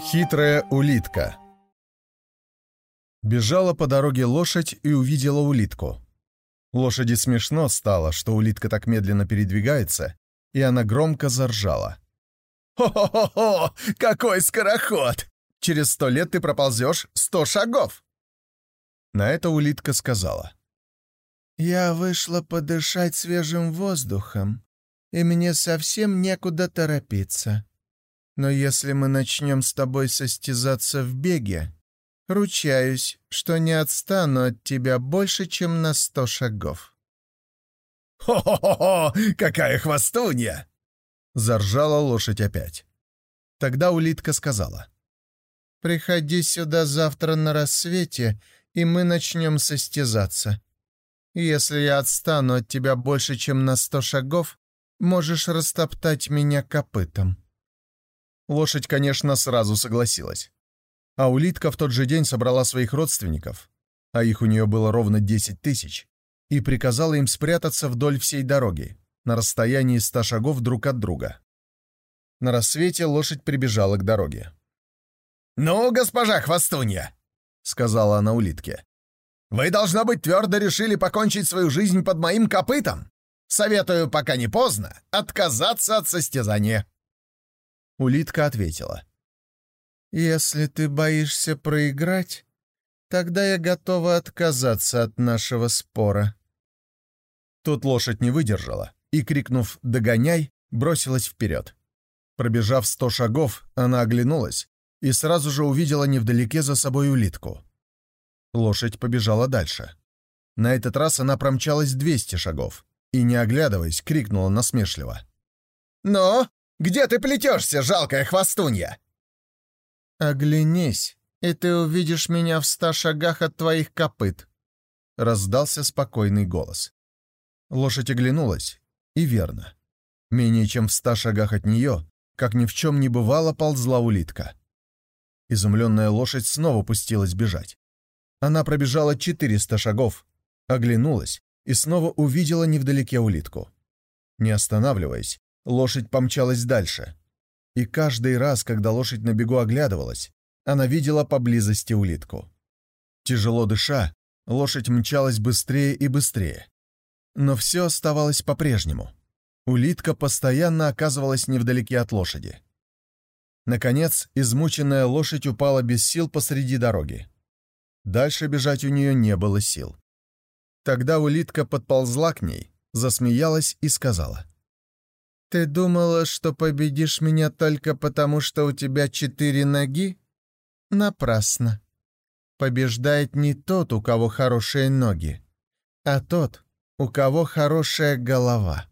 Хитрая улитка Бежала по дороге лошадь и увидела улитку. Лошади смешно стало, что улитка так медленно передвигается, и она громко заржала. «Хо-хо-хо! Какой скороход! Через сто лет ты проползешь сто шагов!» На это улитка сказала. «Я вышла подышать свежим воздухом, и мне совсем некуда торопиться. Но если мы начнем с тобой состязаться в беге, ручаюсь, что не отстану от тебя больше, чем на сто шагов». «Хо-хо-хо! Какая хвостунья!» Заржала лошадь опять. Тогда улитка сказала. «Приходи сюда завтра на рассвете, и мы начнем состязаться. Если я отстану от тебя больше, чем на сто шагов, можешь растоптать меня копытом». Лошадь, конечно, сразу согласилась. А улитка в тот же день собрала своих родственников, а их у нее было ровно 10 тысяч, и приказала им спрятаться вдоль всей дороги, на расстоянии ста шагов друг от друга. На рассвете лошадь прибежала к дороге. «Ну, госпожа Хвостунья!» — сказала она улитке. «Вы, должно быть, твердо решили покончить свою жизнь под моим копытом. Советую, пока не поздно, отказаться от состязания». Улитка ответила. «Если ты боишься проиграть, тогда я готова отказаться от нашего спора». Тут лошадь не выдержала и, крикнув «Догоняй!», бросилась вперед. Пробежав сто шагов, она оглянулась и сразу же увидела невдалеке за собой улитку. Лошадь побежала дальше. На этот раз она промчалась 200 шагов и, не оглядываясь, крикнула насмешливо. «Но, где ты плетешься, жалкая хвостунья?» «Оглянись, и ты увидишь меня в ста шагах от твоих копыт», — раздался спокойный голос. Лошадь оглянулась, и верно. Менее чем в ста шагах от нее, как ни в чем не бывало, ползла улитка. Изумленная лошадь снова пустилась бежать. Она пробежала 400 шагов, оглянулась и снова увидела невдалеке улитку. Не останавливаясь, Лошадь помчалась дальше. И каждый раз, когда лошадь на бегу оглядывалась, она видела поблизости улитку. Тяжело дыша, лошадь мчалась быстрее и быстрее. Но все оставалось по-прежнему. Улитка постоянно оказывалась невдалеке от лошади. Наконец, измученная лошадь упала без сил посреди дороги. Дальше бежать у нее не было сил. Тогда улитка подползла к ней, засмеялась и сказала — «Ты думала, что победишь меня только потому, что у тебя четыре ноги? Напрасно. Побеждает не тот, у кого хорошие ноги, а тот, у кого хорошая голова».